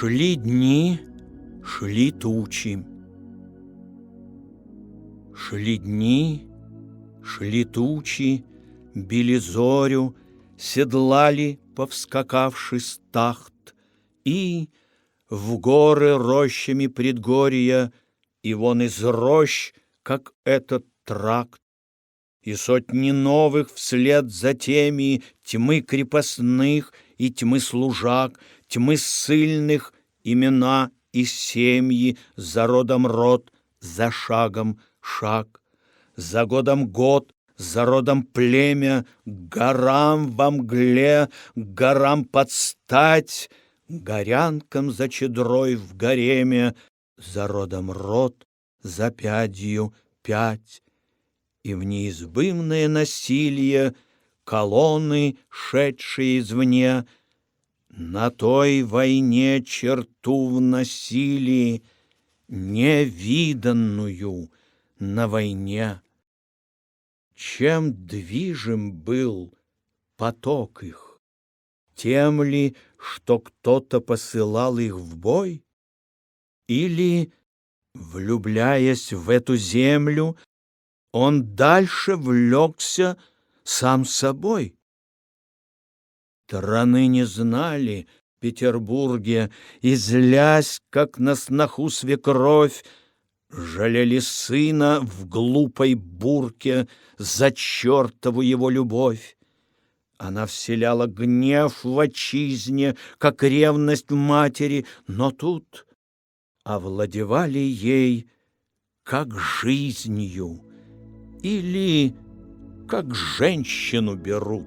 Шли дни, шли тучи. Шли дни, шли тучи, били зорю, Седлали, повскакавший стахт, И в горы рощами предгорья, И вон из рощ, как этот тракт, И сотни новых вслед за теми Тьмы крепостных и тьмы служак, Тьмы ссыльных имена и семьи, За родом род, за шагом шаг, За годом год, за родом племя, Горам во мгле, горам подстать, Горянкам за чедрой в гареме, За родом род, за пядью пять. И в неизбывное насилие Колонны, шедшие извне, На той войне черту вносили Невиданную на войне. Чем движим был поток их? Тем ли, что кто-то посылал их в бой? Или, влюбляясь в эту землю, он дальше влекся сам собой? Страны не знали в Петербурге, и, злясь, как на сноху свекровь, Жалели сына в глупой бурке За чертову его любовь. Она вселяла гнев в отчизне, Как ревность матери, но тут Овладевали ей, как жизнью, Или как женщину берут.